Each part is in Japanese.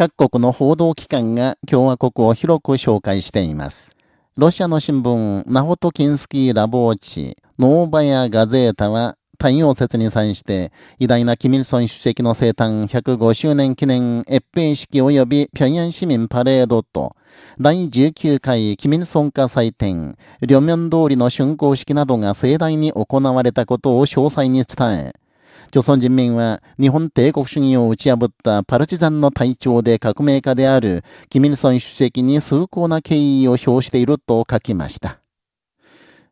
各国の報道機関が共和国を広く紹介しています。ロシアの新聞、ナホトキンスキーラボーチ、ノーバヤ・ガゼータは、太陽節に際して、偉大なキミルソン主席の生誕105周年記念閲兵式及び平壌市民パレードと、第19回キミルソン化祭典、両面通りの竣工式などが盛大に行われたことを詳細に伝え、朝鮮人民は日本帝国主義を打ち破ったパルチザンの隊長で革命家であるキミルソン主席に崇高な敬意を表していると書きました。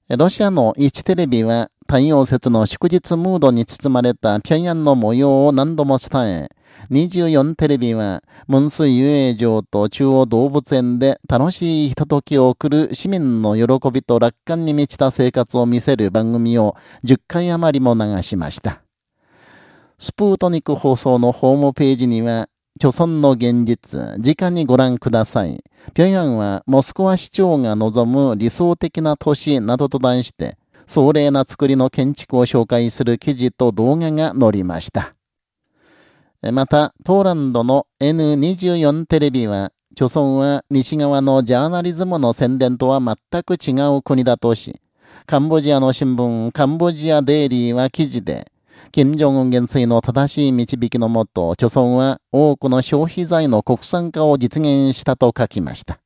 ロシアの一テレビは太陽節の祝日ムードに包まれた平壌の模様を何度も伝え、24テレビは、ムンス遊泳場と中央動物園で楽しいひとときを送る市民の喜びと楽観に満ちた生活を見せる番組を10回余りも流しました。スプートニク放送のホームページには、著村の現実、直にご覧ください。平壌はモスクワ市長が望む理想的な都市などと題して、壮麗な作りの建築を紹介する記事と動画が載りました。また、ポーランドの N24 テレビは、著村は西側のジャーナリズムの宣伝とは全く違う国だとし、カンボジアの新聞、カンボジアデイリーは記事で、金正恩元帥の正しい導きのもと、著村は多くの消費財の国産化を実現したと書きました。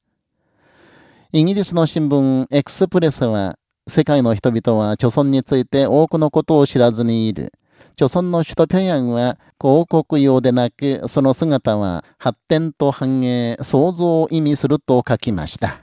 イギリスの新聞エクスプレスは、世界の人々は著村について多くのことを知らずにいる。著村の首都平壌は広告用でなく、その姿は発展と繁栄、創造を意味すると書きました。